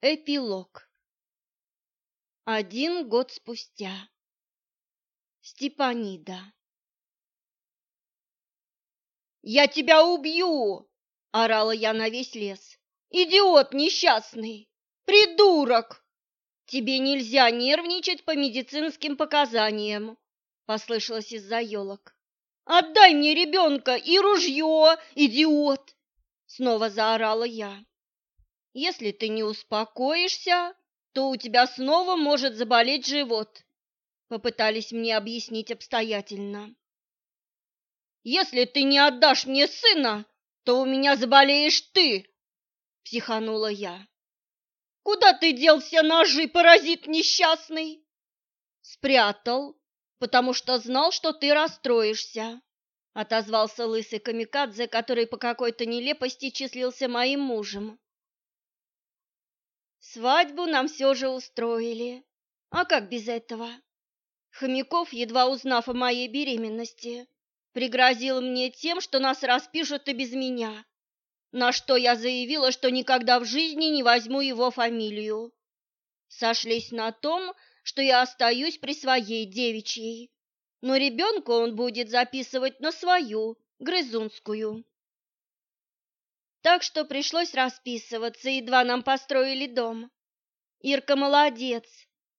Эпилог. Один год спустя. Степанида. «Я тебя убью!» – орала я на весь лес. «Идиот несчастный! Придурок! Тебе нельзя нервничать по медицинским показаниям!» – послышалось из-за елок. «Отдай мне ребенка и ружье, идиот!» – снова заорала я. Если ты не успокоишься, то у тебя снова может заболеть живот, попытались мне объяснить обстоятельно. Если ты не отдашь мне сына, то у меня заболеешь ты, психанула я. Куда ты дел все ножи, паразит несчастный? Спрятал, потому что знал, что ты расстроишься, отозвался лысый камикадзе, который по какой-то нелепости числился моим мужем. Свадьбу нам все же устроили. А как без этого? Хомяков, едва узнав о моей беременности, пригрозил мне тем, что нас распишут и без меня, на что я заявила, что никогда в жизни не возьму его фамилию. Сошлись на том, что я остаюсь при своей девичьей, но ребенка он будет записывать на свою, грызунскую. Так что пришлось расписываться, едва нам построили дом. Ирка молодец,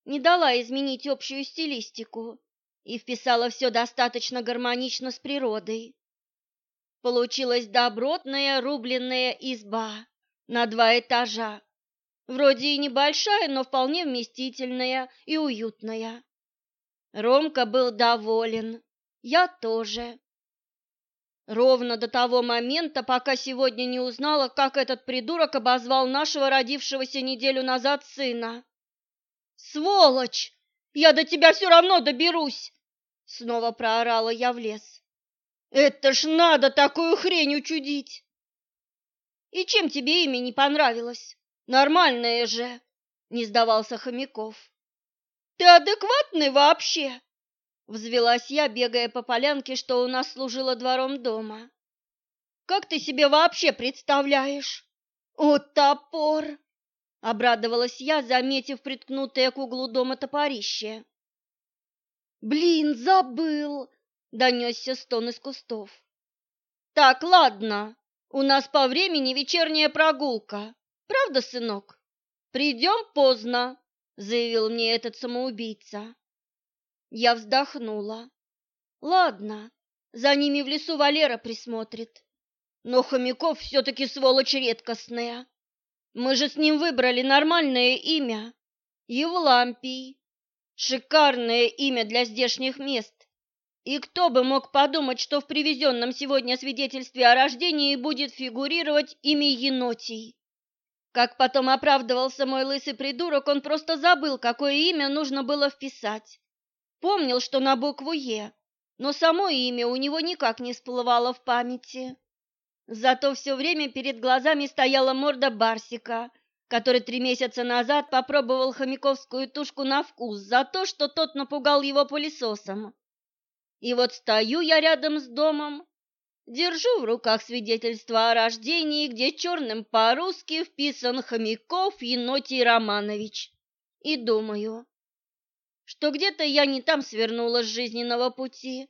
не дала изменить общую стилистику и вписала все достаточно гармонично с природой. Получилась добротная рубленная изба на два этажа, вроде и небольшая, но вполне вместительная и уютная. Ромка был доволен, я тоже. Ровно до того момента, пока сегодня не узнала, как этот придурок обозвал нашего родившегося неделю назад сына. «Сволочь! Я до тебя все равно доберусь!» Снова проорала я в лес. «Это ж надо такую хрень учудить!» «И чем тебе имя не понравилось? Нормальное же!» Не сдавался Хомяков. «Ты адекватный вообще?» Взвелась я, бегая по полянке, что у нас служила двором дома. «Как ты себе вообще представляешь?» «О, топор!» — обрадовалась я, заметив приткнутое к углу дома топорище. «Блин, забыл!» — донесся стон из кустов. «Так, ладно, у нас по времени вечерняя прогулка. Правда, сынок? Придем поздно», — заявил мне этот самоубийца. Я вздохнула. Ладно, за ними в лесу Валера присмотрит. Но Хомяков все-таки сволочь редкостная. Мы же с ним выбрали нормальное имя. Евлампий. Шикарное имя для здешних мест. И кто бы мог подумать, что в привезенном сегодня свидетельстве о рождении будет фигурировать имя Енотий. Как потом оправдывался мой лысый придурок, он просто забыл, какое имя нужно было вписать. Помнил, что на букву «Е», но само имя у него никак не всплывало в памяти. Зато все время перед глазами стояла морда Барсика, который три месяца назад попробовал хомяковскую тушку на вкус за то, что тот напугал его пылесосом. И вот стою я рядом с домом, держу в руках свидетельство о рождении, где черным по-русски вписан Хомяков Енотий Романович, и думаю, что где-то я не там свернула с жизненного пути.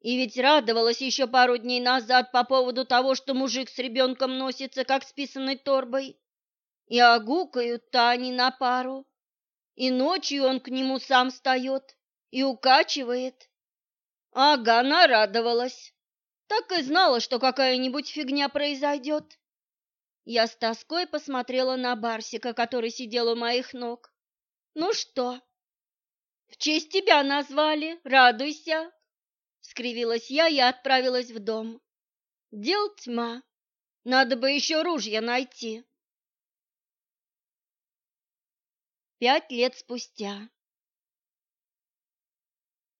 И ведь радовалась еще пару дней назад по поводу того, что мужик с ребенком носится, как с писаной торбой. И огукают-то они на пару. И ночью он к нему сам встает и укачивает. Ага, нарадовалась. Так и знала, что какая-нибудь фигня произойдет. Я с тоской посмотрела на Барсика, который сидел у моих ног. Ну что, в честь тебя назвали, радуйся, скривилась я и отправилась в дом. Дел тьма. Надо бы еще ружья найти. Пять лет спустя.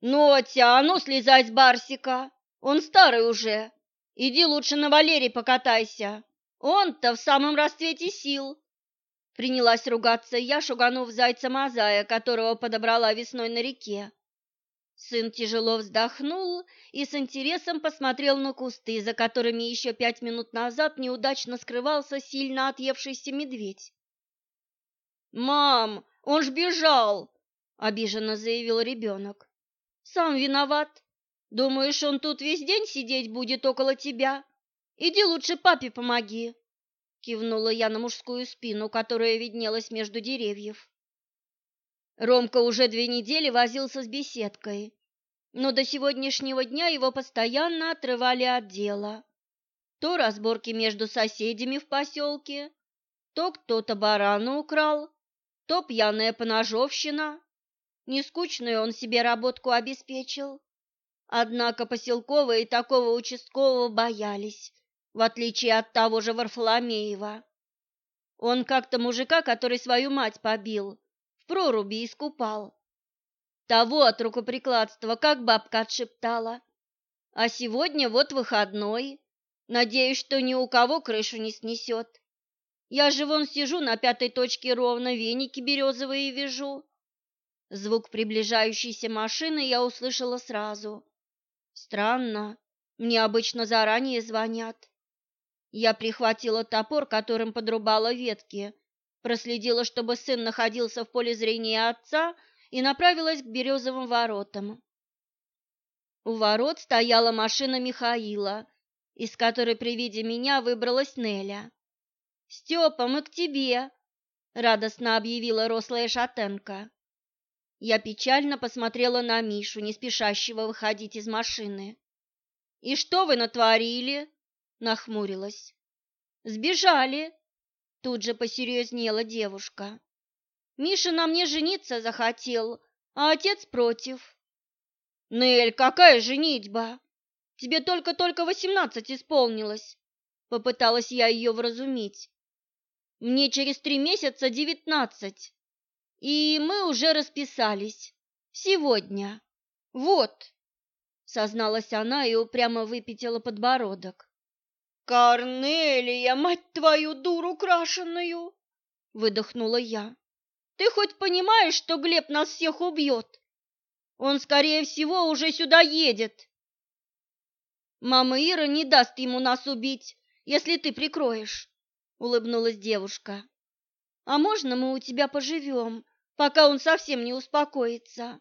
Нотя, а ну слезай с Барсика. Он старый уже. Иди лучше на Валерий покатайся. Он-то в самом расцвете сил. Принялась ругаться я, шуганув зайца Мазая, которого подобрала весной на реке. Сын тяжело вздохнул и с интересом посмотрел на кусты, за которыми еще пять минут назад неудачно скрывался сильно отъевшийся медведь. Мам, он ж бежал, обиженно заявил ребенок. Сам виноват. Думаешь, он тут весь день сидеть будет около тебя? Иди лучше папе помоги. Кивнула я на мужскую спину, которая виднелась между деревьев. Ромка уже две недели возился с беседкой, но до сегодняшнего дня его постоянно отрывали от дела. То разборки между соседями в поселке, то кто-то барана украл, то пьяная поножовщина. Нескучную он себе работку обеспечил. Однако поселковые такого участкового боялись, в отличие от того же Варфоломеева. Он как-то мужика, который свою мать побил, в проруби искупал. Того от рукоприкладства, как бабка отшептала. А сегодня вот выходной. Надеюсь, что ни у кого крышу не снесет. Я же вон сижу на пятой точке ровно, веники березовые вяжу. Звук приближающейся машины я услышала сразу. Странно, мне обычно заранее звонят. Я прихватила топор, которым подрубала ветки, проследила, чтобы сын находился в поле зрения отца, и направилась к березовым воротам. У ворот стояла машина Михаила, из которой при виде меня выбралась Неля. «Степа, мы к тебе!» — радостно объявила рослая шатенка. Я печально посмотрела на Мишу, не спешащего выходить из машины. «И что вы натворили?» — нахмурилась. «Сбежали!» — тут же посерьезнела девушка. Миша на мне жениться захотел, а отец против. Нель, какая женитьба? Тебе только-только восемнадцать исполнилось. Попыталась я ее вразумить. Мне через три месяца девятнадцать. И мы уже расписались. Сегодня. Вот. Созналась она и упрямо выпятила подбородок. «Корнелия, мать твою, дуру крашеную!» — выдохнула я. Ты хоть понимаешь, что Глеб нас всех убьет? Он, скорее всего, уже сюда едет. Мама Ира не даст ему нас убить, если ты прикроешь, улыбнулась девушка. А можно мы у тебя поживем, пока он совсем не успокоится?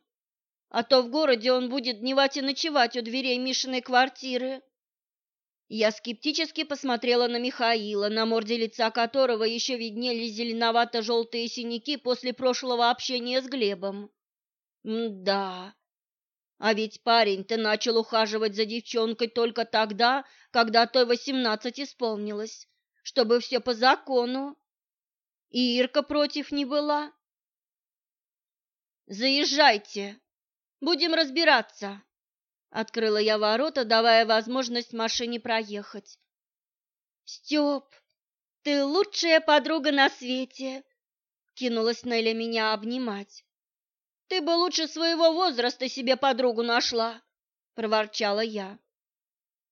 А то в городе он будет дневать и ночевать у дверей Мишиной квартиры. Я скептически посмотрела на Михаила, на морде лица которого еще виднелись зеленовато-желтые синяки после прошлого общения с Глебом. да, а ведь парень-то начал ухаживать за девчонкой только тогда, когда той восемнадцать исполнилось, чтобы все по закону. И Ирка против не была. «Заезжайте, будем разбираться», Открыла я ворота, давая возможность машине проехать. «Степ, ты лучшая подруга на свете!» Кинулась Неля меня обнимать. «Ты бы лучше своего возраста себе подругу нашла!» Проворчала я.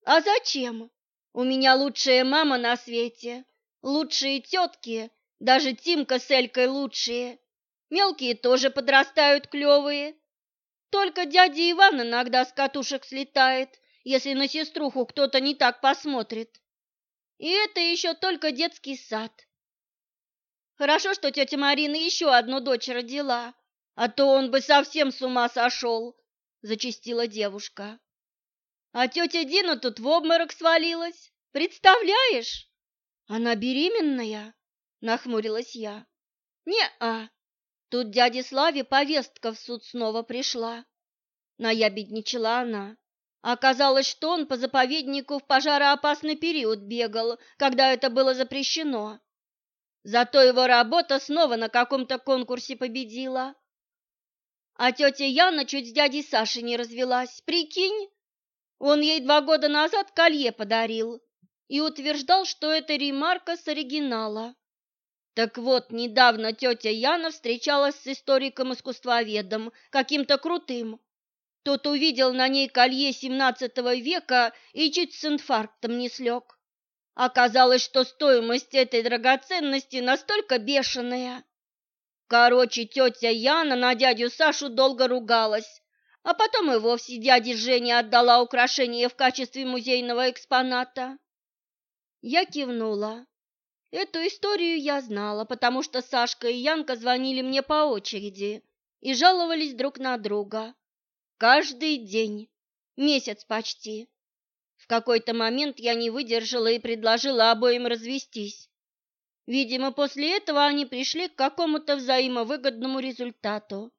«А зачем? У меня лучшая мама на свете, лучшие тетки, даже Тимка с Элькой лучшие. Мелкие тоже подрастают клевые, только дядя Иван иногда с катушек слетает, если на сеструху кто-то не так посмотрит. И это еще только детский сад. Хорошо, что тетя Марина еще одну дочь родила, а то он бы совсем с ума сошел, — зачастила девушка. А тетя Дина тут в обморок свалилась, представляешь? Она беременная, — нахмурилась я. Не-а, Тут дяде Славе повестка в суд снова пришла. Наябедничала она. Оказалось, что он по заповеднику в пожароопасный период бегал, когда это было запрещено. Зато его работа снова на каком-то конкурсе победила. А тетя Яна чуть с дядей Сашей не развелась, прикинь? Он ей два года назад колье подарил и утверждал, что это ремарка с оригинала. Так вот, недавно тетя Яна встречалась с историком-искусствоведом, каким-то крутым. Тот увидел на ней колье семнадцатого века и чуть с инфарктом не слег. Оказалось, что стоимость этой драгоценности настолько бешеная. Короче, тетя Яна на дядю Сашу долго ругалась, а потом и вовсе дяде Жене отдала украшение в качестве музейного экспоната. Я кивнула. Эту историю я знала, потому что Сашка и Янка звонили мне по очереди и жаловались друг на друга. Каждый день, месяц почти. В какой-то момент я не выдержала и предложила обоим развестись. Видимо, после этого они пришли к какому-то взаимовыгодному результату.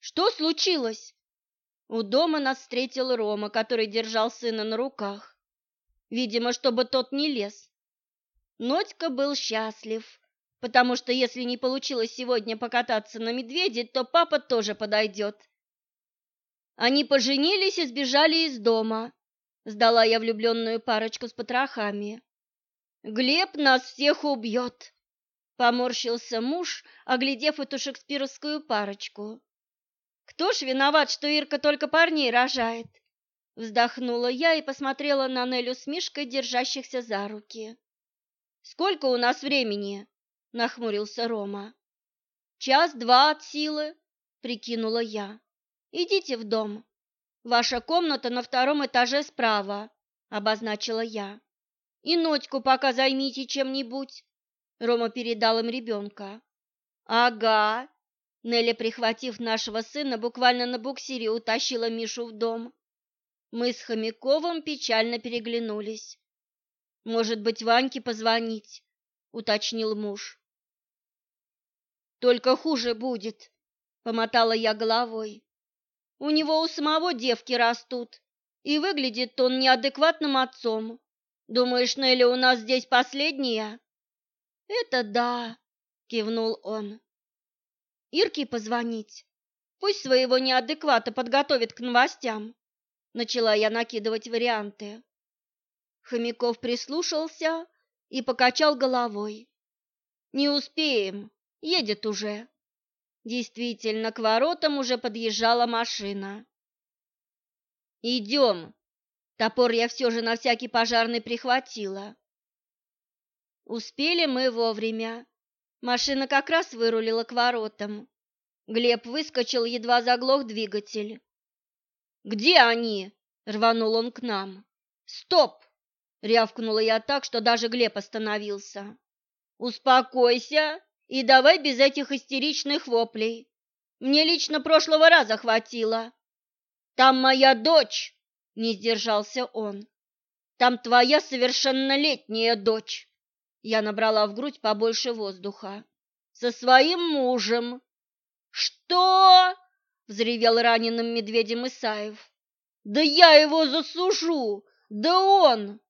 Что случилось? У дома нас встретил Рома, который держал сына на руках. Видимо, чтобы тот не лез. Нотька был счастлив, потому что если не получилось сегодня покататься на медведе, то папа тоже подойдет. Они поженились и сбежали из дома. Сдала я влюбленную парочку с потрохами. Глеб нас всех убьет!» Поморщился муж, оглядев эту шекспировскую парочку. «Кто ж виноват, что Ирка только парней рожает?» Вздохнула я и посмотрела на Нелю с Мишкой, держащихся за руки. «Сколько у нас времени?» — нахмурился Рома. «Час-два от силы», — прикинула я. «Идите в дом. Ваша комната на втором этаже справа», — обозначила я. И ночку пока займите чем-нибудь. Рома передал им ребенка. Ага. Нелли, прихватив нашего сына, буквально на буксире утащила Мишу в дом. Мы с Хомяковым печально переглянулись. Может быть, Ваньке позвонить, уточнил муж. Только хуже будет, помотала я головой. У него у самого девки растут, и выглядит он неадекватным отцом. Думаешь, Нелли у нас здесь последняя? Это да, кивнул он. Ирке позвонить. Пусть своего неадеквата подготовит к новостям. Начала я накидывать варианты. Хомяков прислушался и покачал головой. Не успеем, едет уже. Действительно, к воротам уже подъезжала машина. «Идем!» Топор я все же на всякий пожарный прихватила. Успели мы вовремя. Машина как раз вырулила к воротам. Глеб выскочил, едва заглох двигатель. «Где они?» — рванул он к нам. «Стоп!» — рявкнула я так, что даже Глеб остановился. «Успокойся и давай без этих истеричных воплей. Мне лично прошлого раза хватило. Там моя дочь!» не сдержался он. Там твоя совершеннолетняя дочь. Я набрала в грудь побольше воздуха. Со своим мужем. Что? взревел раненым медведем Исаев. Да я его засужу. Да он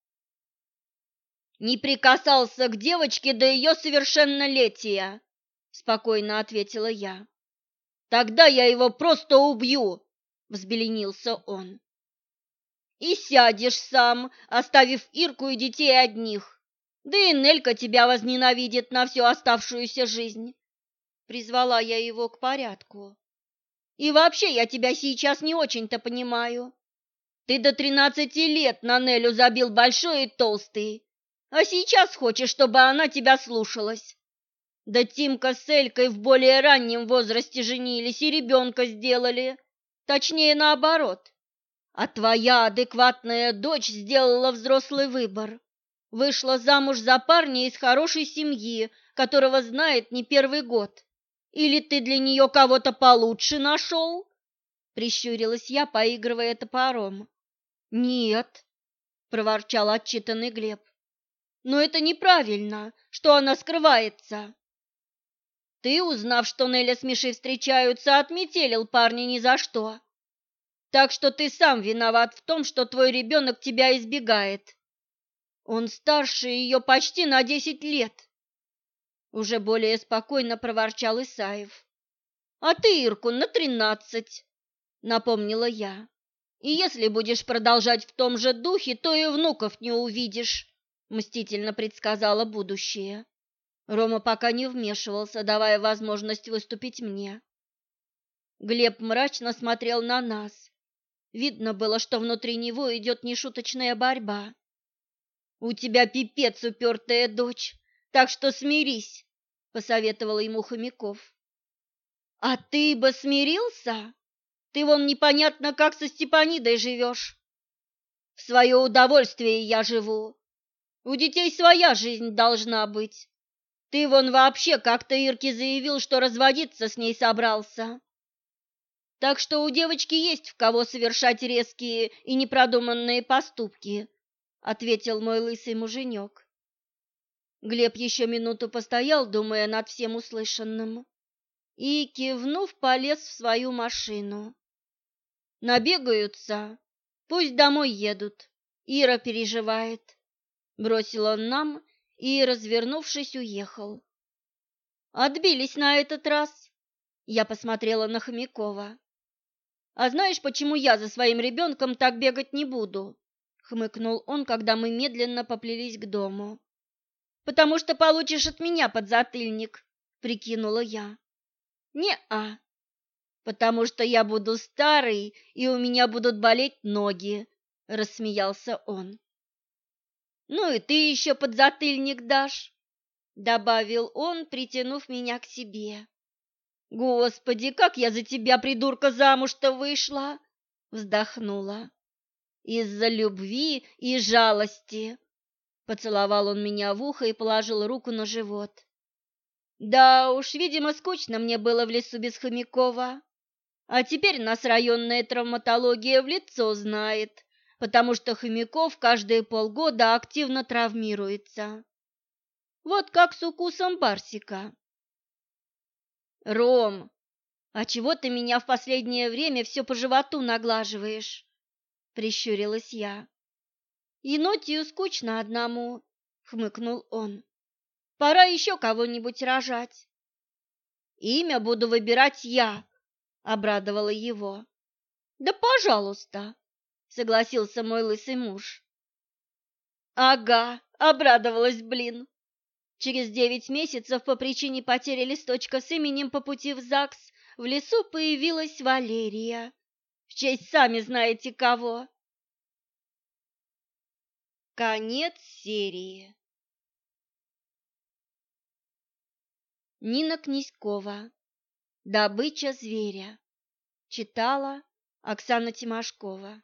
не прикасался к девочке до ее совершеннолетия, спокойно ответила я. Тогда я его просто убью, взбеленился он и сядешь сам, оставив Ирку и детей одних. Да и Нелька тебя возненавидит на всю оставшуюся жизнь. Призвала я его к порядку. И вообще я тебя сейчас не очень-то понимаю. Ты до тринадцати лет на Нелю забил большой и толстый, а сейчас хочешь, чтобы она тебя слушалась. Да Тимка с Элькой в более раннем возрасте женились и ребенка сделали. Точнее, наоборот. А твоя адекватная дочь сделала взрослый выбор. Вышла замуж за парня из хорошей семьи, которого знает не первый год. Или ты для нее кого-то получше нашел?» Прищурилась я, поигрывая топором. «Нет», — проворчал отчитанный Глеб. «Но это неправильно, что она скрывается». «Ты, узнав, что Неля с Мишей встречаются, отметелил парня ни за что. Так что ты сам виноват в том, что твой ребенок тебя избегает. Он старше ее почти на десять лет. Уже более спокойно проворчал Исаев. А ты, Ирку, на тринадцать, напомнила я. И если будешь продолжать в том же духе, то и внуков не увидишь, мстительно предсказала будущее. Рома пока не вмешивался, давая возможность выступить мне. Глеб мрачно смотрел на нас, Видно было, что внутри него идет нешуточная борьба. «У тебя пипец упертая дочь, так что смирись», — посоветовал ему Хомяков. «А ты бы смирился? Ты вон непонятно как со Степанидой живешь». «В свое удовольствие я живу. У детей своя жизнь должна быть. Ты вон вообще как-то Ирке заявил, что разводиться с ней собрался. Так что у девочки есть в кого совершать резкие и непродуманные поступки, ответил мой лысый муженек. Глеб еще минуту постоял, думая над всем услышанным, и, кивнув, полез в свою машину. Набегаются, пусть домой едут. Ира переживает. Бросил он нам и, развернувшись, уехал. Отбились на этот раз. Я посмотрела на Хомякова. А знаешь, почему я за своим ребенком так бегать не буду? Хмыкнул он, когда мы медленно поплелись к дому. Потому что получишь от меня подзатыльник, прикинула я. Не-а, потому что я буду старый, и у меня будут болеть ноги, рассмеялся он. Ну и ты еще подзатыльник дашь, добавил он, притянув меня к себе. Господи, как я за тебя, придурка, замуж-то вышла, вздохнула. Из-за любви и жалости. Поцеловал он меня в ухо и положил руку на живот. Да уж, видимо, скучно мне было в лесу без Хомякова. А теперь нас районная травматология в лицо знает, потому что Хомяков каждые полгода активно травмируется. Вот как с укусом барсика. Ром, а чего ты меня в последнее время все по животу наглаживаешь? Прищурилась я. Енотию скучно одному, хмыкнул он. Пора еще кого-нибудь рожать. Имя буду выбирать я, обрадовала его. Да, пожалуйста, согласился мой лысый муж. Ага, обрадовалась, блин. Через девять месяцев по причине потери листочка с именем по пути в ЗАГС в лесу появилась Валерия. В честь сами знаете кого. Конец серии. Нина Князькова. Добыча зверя. Читала Оксана Тимошкова.